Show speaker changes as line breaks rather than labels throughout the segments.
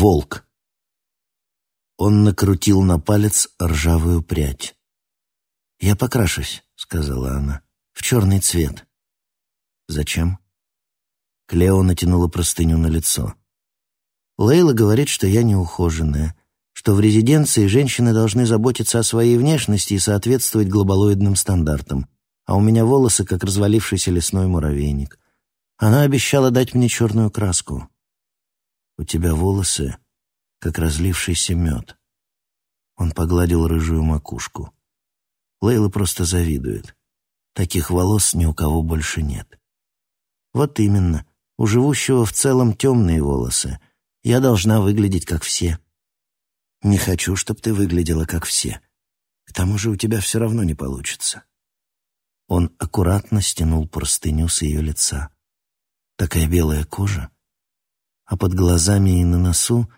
волк. Он накрутил на палец ржавую прядь. «Я покрашусь», — сказала она, — «в черный цвет». «Зачем?» Клео натянула простыню на лицо. «Лейла говорит, что я неухоженная, что в резиденции женщины должны заботиться о своей внешности и соответствовать глобалоидным стандартам, а у меня волосы, как развалившийся лесной муравейник. Она обещала дать мне черную краску. У тебя волосы, как разлившийся мед. Он погладил рыжую макушку. Лейла просто завидует. Таких волос ни у кого больше нет. Вот именно. У живущего в целом темные волосы. Я должна выглядеть как все. Не хочу, чтобы ты выглядела как все. К тому же у тебя все равно не получится. Он аккуратно стянул простыню с ее лица. Такая белая кожа, а под глазами и на носу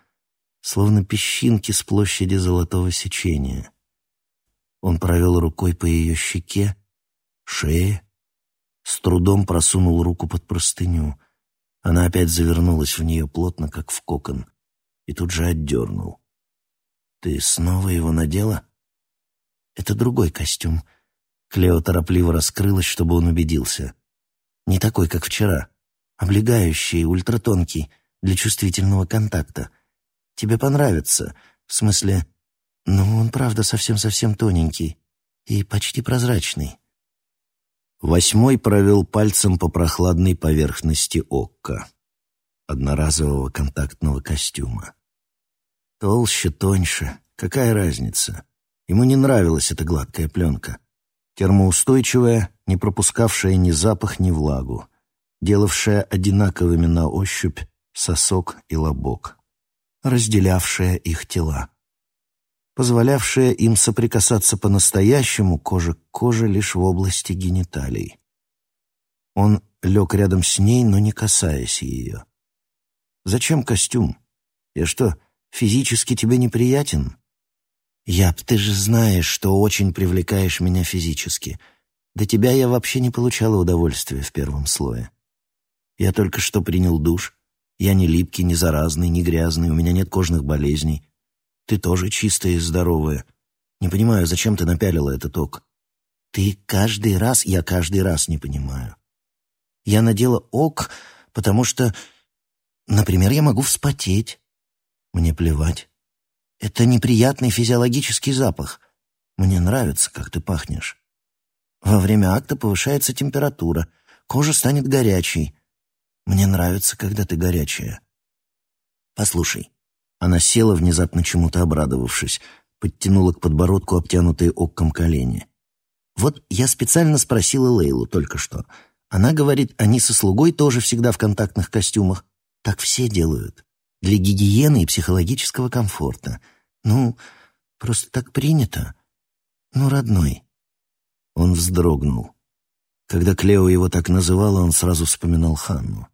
словно песчинки с площади золотого сечения. Он провел рукой по ее щеке, шее, с трудом просунул руку под простыню. Она опять завернулась в нее плотно, как в кокон, и тут же отдернул. «Ты снова его надела?» «Это другой костюм». Клео торопливо раскрылась, чтобы он убедился. «Не такой, как вчера. Облегающий, ультратонкий, для чувствительного контакта. Тебе понравится. В смысле, ну, он правда совсем-совсем тоненький и почти прозрачный».
Восьмой провел пальцем по прохладной поверхности окка, одноразового контактного костюма.
Толще, тоньше, какая разница? Ему не нравилась эта гладкая пленка. Термоустойчивая, не пропускавшая ни запах, ни влагу, делавшая одинаковыми на ощупь сосок и лобок, разделявшая их тела, позволявшая им соприкасаться по-настоящему кожа к коже лишь в области гениталий. Он лег рядом с ней, но не касаясь ее. «Зачем костюм? Я что, физически тебе неприятен?» «Яб, ты же знаешь, что очень привлекаешь меня физически. До тебя я вообще не получала удовольствия в первом слое. Я только что принял душ. Я не липкий, не заразный, не грязный, у меня нет кожных болезней. Ты тоже чистая и здоровая. Не понимаю, зачем ты напялила этот ок? Ты каждый раз, я каждый раз не понимаю. Я надела ок, потому что, например, я могу вспотеть. Мне плевать. Это неприятный физиологический запах. Мне нравится, как ты пахнешь. Во время акта повышается температура, кожа станет горячей. Мне нравится, когда ты горячая. Послушай. Она села, внезапно чему-то обрадовавшись, подтянула к подбородку обтянутые окком колени. Вот я специально спросила Лейлу только что. Она говорит, они со слугой тоже всегда в контактных костюмах. Так все делают для гигиены и психологического комфорта. Ну, просто так принято. Ну, родной». Он вздрогнул. Когда Клео его так называла, он сразу вспоминал Ханну.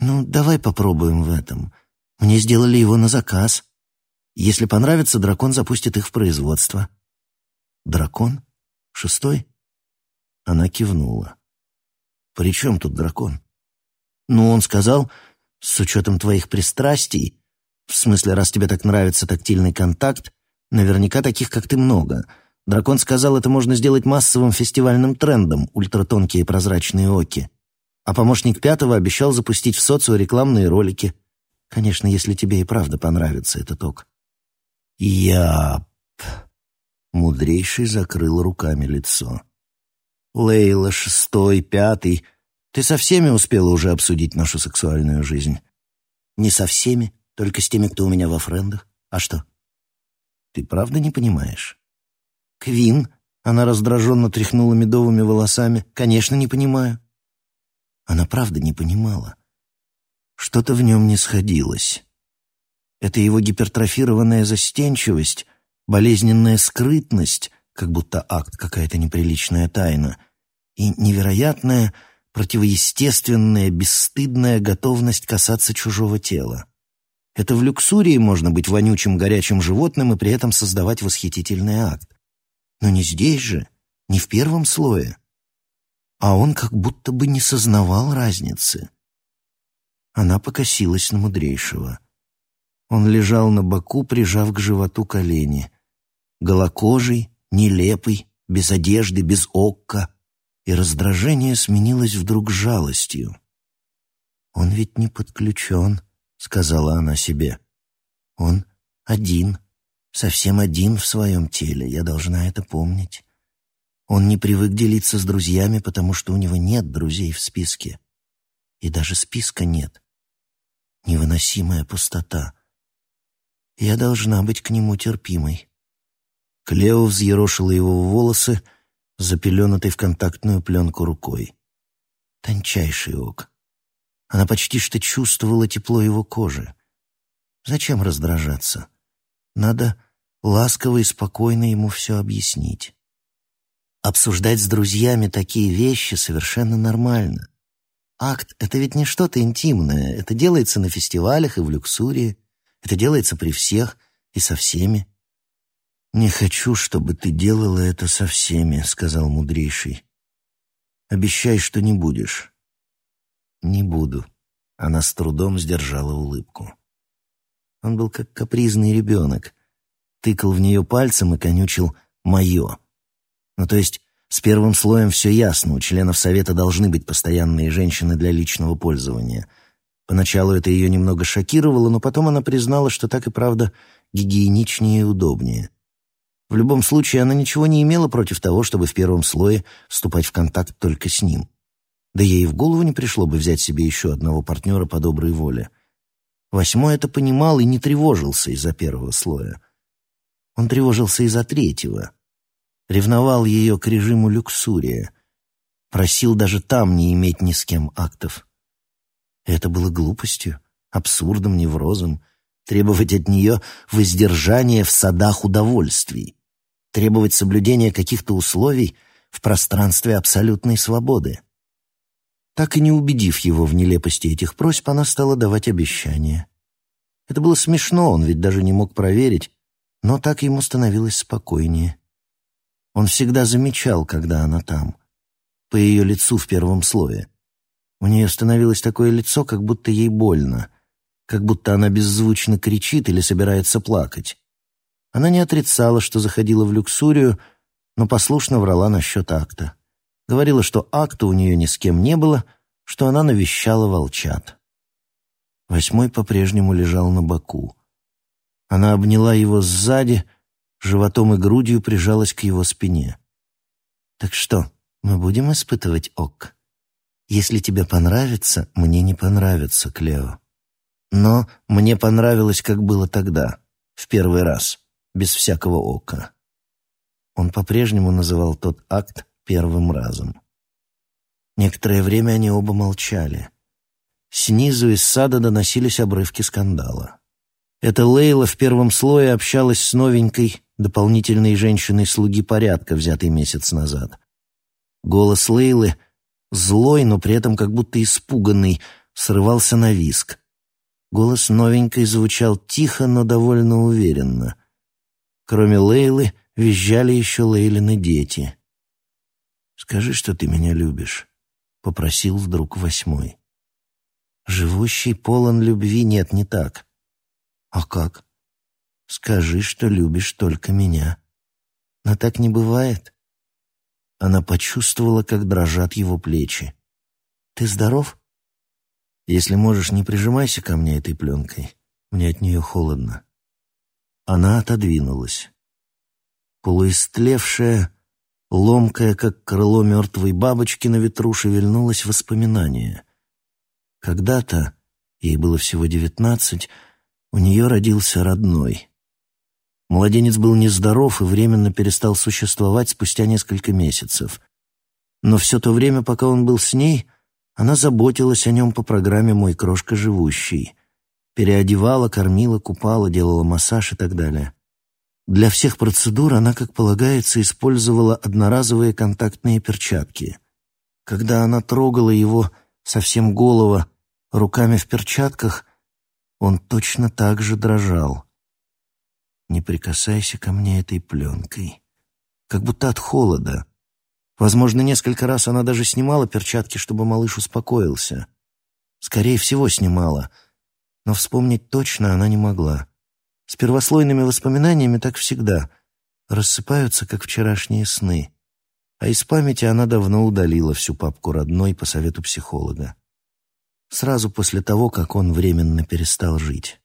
«Ну, давай попробуем в этом. Мне сделали его на заказ. Если понравится, дракон запустит их в производство». «Дракон? Шестой?» Она кивнула. «При чем тут дракон?» «Ну, он сказал, с учетом твоих пристрастий, в смысле, раз тебе так нравится тактильный контакт, наверняка таких, как ты, много. Дракон сказал, это можно сделать массовым фестивальным трендом, ультратонкие прозрачные оки. А помощник пятого обещал запустить в социо рекламные ролики. Конечно, если тебе и правда понравится этот ок. Я... Мудрейший закрыл руками лицо. Лейла, шестой, пятый — ты со всеми успела уже обсудить нашу сексуальную жизнь? Не со всеми, только с теми, кто у меня во френдах. А что? Ты правда не понимаешь? Квин, она раздраженно тряхнула медовыми волосами. Конечно, не понимаю. Она правда не понимала. Что-то в нем не сходилось. Это его гипертрофированная застенчивость, болезненная скрытность, как будто акт какая-то неприличная тайна, и невероятная противоестественная, бесстыдная готовность касаться чужого тела. Это в люксурии можно быть вонючим горячим животным и при этом создавать восхитительный акт. Но не здесь же, не в первом слое. А он как будто бы не сознавал разницы. Она покосилась на мудрейшего. Он лежал на боку, прижав к животу колени. Голокожий, нелепый, без одежды, без окка. И раздражение сменилось вдруг жалостью. «Он ведь не подключен», — сказала она себе. «Он один, совсем один в своем теле, я должна это помнить. Он не привык делиться с друзьями, потому что у него нет друзей в списке. И даже списка нет. Невыносимая пустота. Я должна быть к нему терпимой. Клео взъерошила его волосы, запеленатой в контактную пленку рукой. Тончайший ок. Она почти что чувствовала тепло его кожи. Зачем раздражаться? Надо ласково и спокойно ему все объяснить. Обсуждать с друзьями такие вещи совершенно нормально. Акт — это ведь не что-то интимное. Это делается на фестивалях и в люксурии. Это делается при всех и со всеми. «Не хочу, чтобы ты делала это со всеми», — сказал мудрейший. «Обещай, что не будешь». «Не буду». Она с трудом сдержала улыбку. Он был как капризный ребенок. Тыкал в нее пальцем и конючил «моё». Ну, то есть с первым слоем все ясно, у членов Совета должны быть постоянные женщины для личного пользования. Поначалу это ее немного шокировало, но потом она признала, что так и правда гигиеничнее и удобнее. В любом случае, она ничего не имела против того, чтобы в первом слое вступать в контакт только с ним. Да ей в голову не пришло бы взять себе еще одного партнера по доброй воле. Восьмой это понимал и не тревожился из-за первого слоя. Он тревожился из-за третьего. Ревновал ее к режиму люксурия. Просил даже там не иметь ни с кем актов. Это было глупостью, абсурдом, неврозом. Требовать от нее воздержания в садах удовольствий. Требовать соблюдения каких-то условий в пространстве абсолютной свободы. Так и не убедив его в нелепости этих просьб, она стала давать обещания. Это было смешно, он ведь даже не мог проверить, но так ему становилось спокойнее. Он всегда замечал, когда она там, по ее лицу в первом слое. У нее становилось такое лицо, как будто ей больно, как будто она беззвучно кричит или собирается плакать. Она не отрицала, что заходила в люксурию, но послушно врала насчет акта. Говорила, что акта у нее ни с кем не было, что она навещала волчат. Восьмой по-прежнему лежал на боку. Она обняла его сзади, животом и грудью прижалась к его спине. «Так что, мы будем испытывать ок?» Если тебе понравится, мне не понравится, Клео. Но мне понравилось, как было тогда, в первый раз, без всякого ока. Он по-прежнему называл тот акт первым разом. Некоторое время они оба молчали. Снизу из сада доносились обрывки скандала. Эта Лейла в первом слое общалась с новенькой, дополнительной женщиной-слуги порядка, взятой месяц назад. Голос Лейлы — Злой, но при этом как будто испуганный, срывался на виск. Голос новенькой звучал тихо, но довольно уверенно. Кроме Лейлы, визжали еще Лейлины дети. «Скажи, что ты меня любишь», — попросил вдруг восьмой. «Живущий полон любви нет, не так». «А как?» «Скажи, что любишь только меня». «Но так не бывает». Она почувствовала, как дрожат его плечи. «Ты здоров?» «Если можешь, не прижимайся ко мне этой пленкой. Мне от нее холодно». Она отодвинулась. Полуистлевшая, ломкая, как крыло мертвой бабочки, на ветру шевельнулось воспоминание. Когда-то, ей было всего девятнадцать, у нее родился родной. Младенец был нездоров и временно перестал существовать спустя несколько месяцев. Но все то время, пока он был с ней, она заботилась о нем по программе «Мой крошка живущий». Переодевала, кормила, купала, делала массаж и так далее. Для всех процедур она, как полагается, использовала одноразовые контактные перчатки. Когда она трогала его совсем голого руками в перчатках, он точно так же дрожал — не прикасайся ко мне этой пленкой. Как будто от холода. Возможно, несколько раз она даже снимала перчатки, чтобы малыш успокоился. Скорее всего, снимала. но вспомнить точно она не могла. С первослойными воспоминаниями так всегда. Рассыпаются, как вчерашние сны. А из памяти она давно удалила всю папку родной по совету психолога. Сразу после того, как он временно перестал жить.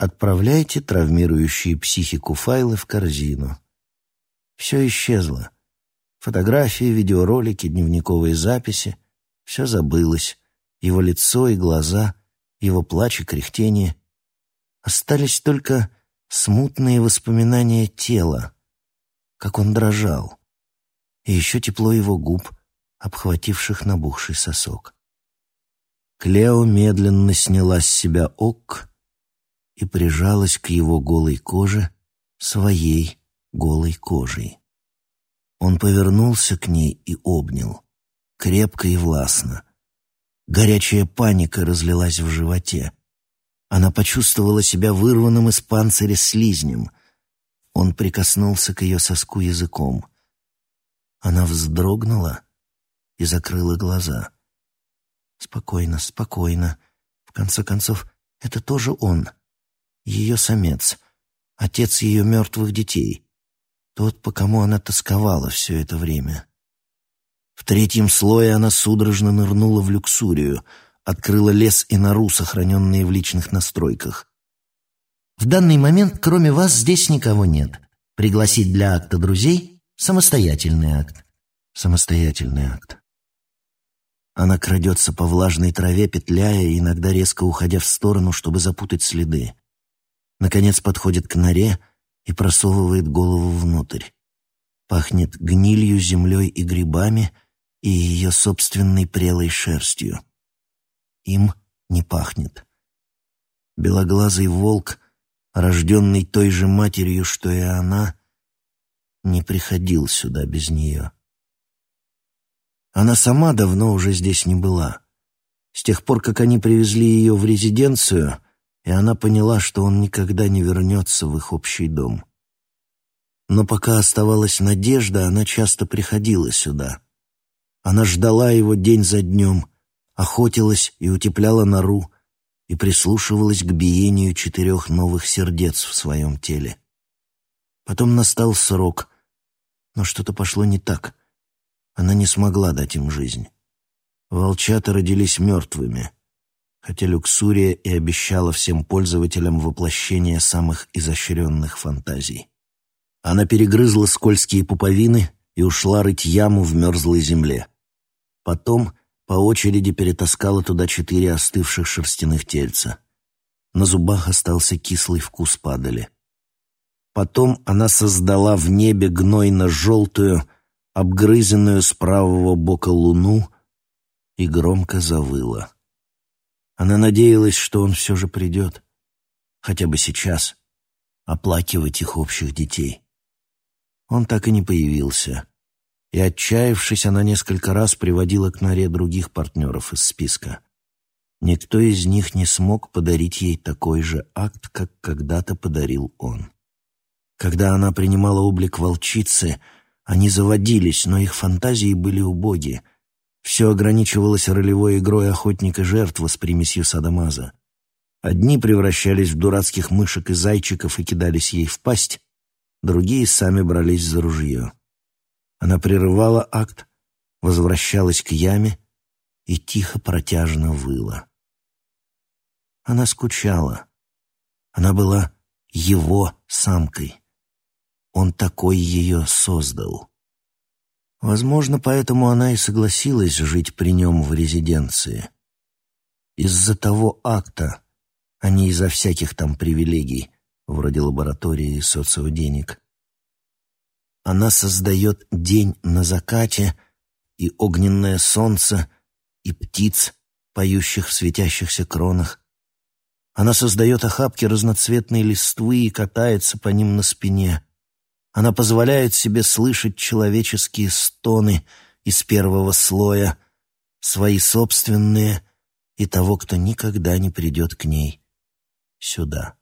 Отправляйте травмирующие психику файлы в корзину. Все исчезло. Фотографии, видеоролики, дневниковые записи. Все забылось. Его лицо и глаза, его плач и кряхтение. Остались только смутные воспоминания тела, как он дрожал, и еще тепло его губ, обхвативших набухший сосок. Клео медленно сняла с себя ок и прижалась к его голой коже своей голой кожей. Он повернулся к ней и обнял, крепко и властно. Горячая паника разлилась в животе. Она почувствовала себя вырванным из панциря слизнем. Он прикоснулся к ее соску языком. Она вздрогнула и закрыла глаза. Спокойно, спокойно. В конце концов, это тоже он. Ее самец. Отец ее мертвых детей. Тот, по кому она тосковала все это время. В третьем слое она судорожно нырнула в люксурию — открыла лес и нору, сохраненные в личных настройках. В данный момент, кроме вас, здесь никого нет. Пригласить для акта друзей — самостоятельный акт. Самостоятельный акт. Она крадется по влажной траве, петляя, иногда резко уходя в сторону, чтобы запутать следы. Наконец подходит к норе и просовывает голову внутрь. Пахнет гнилью, землей и грибами и ее собственной прелой шерстью им не пахнет. Белоглазый волк, рожденный той же матерью, что и она, не приходил сюда без нее. Она сама давно уже здесь не была. С тех пор, как они привезли ее в резиденцию, и она поняла, что он никогда не вернется в их общий дом. Но пока оставалась надежда, она часто приходила сюда. Она ждала его день за днем, охотилась и утепляла нору и прислушивалась к биению четырех новых сердец в своем теле. Потом настал срок, но что-то пошло не так. Она не смогла дать им жизнь. Волчата родились мертвыми, хотя Люксурия и обещала всем пользователям воплощение самых изощренных фантазий. Она перегрызла скользкие пуповины и ушла рыть яму в мерзлой земле. Потом по очереди перетаскала туда четыре остывших шерстяных тельца. На зубах остался кислый вкус падали. Потом она создала в небе гнойно-желтую, обгрызенную с правого бока луну и громко завыла. Она надеялась, что он все же придет, хотя бы сейчас, оплакивать их общих детей. Он так и не появился и, отчаявшись, она несколько раз приводила к норе других партнеров из списка. Никто из них не смог подарить ей такой же акт, как когда-то подарил он. Когда она принимала облик волчицы, они заводились, но их фантазии были убоги. Все ограничивалось ролевой игрой охотника-жертвы с примесью садомаза. Одни превращались в дурацких мышек и зайчиков и кидались ей в пасть, другие сами брались за ружье. Она прерывала акт, возвращалась к яме и тихо протяжно выла. Она скучала. Она была его самкой. Он такой ее создал. Возможно, поэтому она и согласилась жить при нем в резиденции. Из-за того акта, а не из-за всяких там привилегий, вроде лаборатории и социоденег. Она создает день на закате и огненное солнце, и птиц, поющих в светящихся кронах. Она создает охапки разноцветной листвы и катается по ним на спине. Она позволяет себе слышать человеческие стоны из первого слоя, свои собственные и того, кто никогда не придет к ней сюда.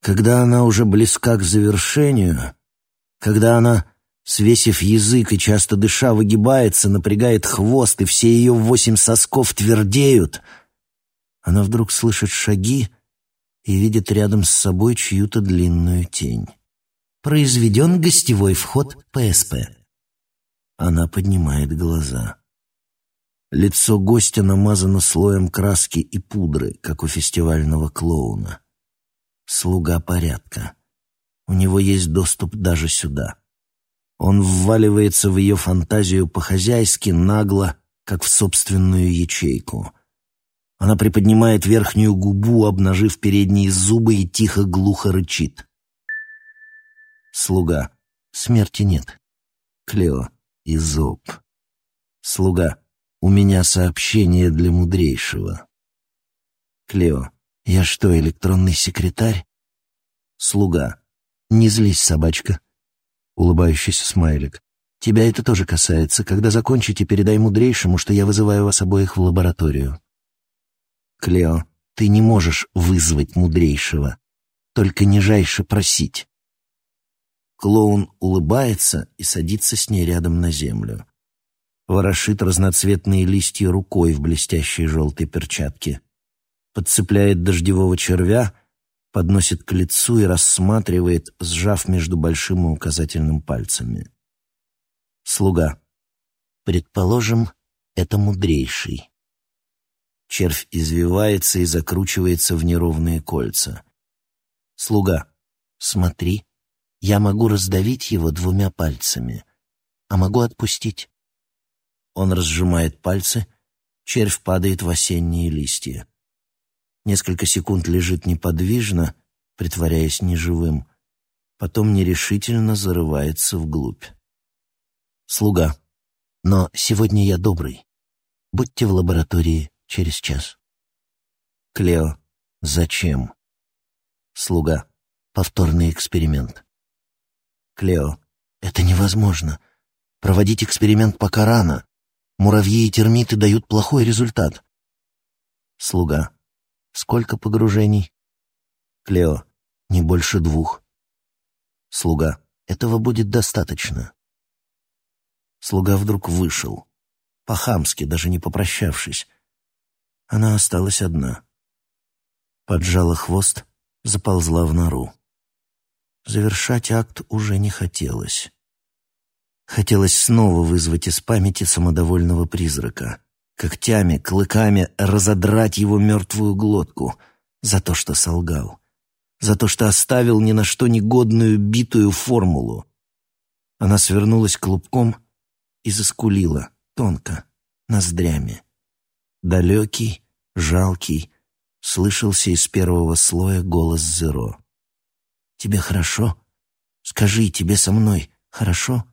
Когда она уже близка к завершению, когда она, свесив язык и часто дыша, выгибается, напрягает хвост, и все ее восемь сосков твердеют, Она вдруг слышит шаги и видит рядом с собой чью-то длинную тень.
Произведен гостевой вход ПСП.
Она поднимает глаза. Лицо гостя намазано слоем краски и пудры, как у фестивального клоуна. Слуга порядка. У него есть доступ даже сюда. Он вваливается в ее фантазию по-хозяйски, нагло, как в собственную ячейку. Она приподнимает верхнюю губу, обнажив передние зубы и тихо-глухо рычит. Слуга. Смерти нет. Клео. Изоб. Слуга. У меня сообщение для мудрейшего. Клео. Я что, электронный секретарь? Слуга. Не злись, собачка. Улыбающийся смайлик. Тебя это тоже касается. Когда закончите, передай мудрейшему, что я вызываю вас обоих в лабораторию. Клео, ты не можешь вызвать мудрейшего. Только нижайше просить. Клоун улыбается и садится с ней рядом на землю ворошит разноцветные листья рукой в блестящей желтой перчатке, подцепляет дождевого червя, подносит к лицу и рассматривает, сжав между большим и указательным пальцами. Слуга. Предположим, это мудрейший. Червь извивается и закручивается в неровные кольца. Слуга. Смотри, я могу раздавить его двумя пальцами, а могу отпустить. Он разжимает пальцы, червь падает в осенние листья. Несколько секунд лежит неподвижно, притворяясь неживым, потом нерешительно зарывается вглубь. Слуга. Но сегодня я добрый. Будьте в лаборатории через час. Клео. Зачем? Слуга. Повторный эксперимент. Клео. Это невозможно. Проводить эксперимент пока рано. Муравьи и термиты дают плохой результат. Слуга. Сколько погружений? Клео. Не больше двух. Слуга. Этого будет достаточно. Слуга вдруг вышел. По-хамски, даже не попрощавшись. Она осталась одна. Поджала хвост, заползла в нору. Завершать акт уже не хотелось. Хотелось снова вызвать из памяти самодовольного призрака. Когтями, клыками разодрать его мертвую глотку за то, что солгал. За то, что оставил ни на что негодную битую формулу. Она свернулась клубком и заскулила, тонко, ноздрями. Далекий, жалкий, слышался из первого слоя голос Зеро. «Тебе хорошо? Скажи, тебе со мной хорошо?»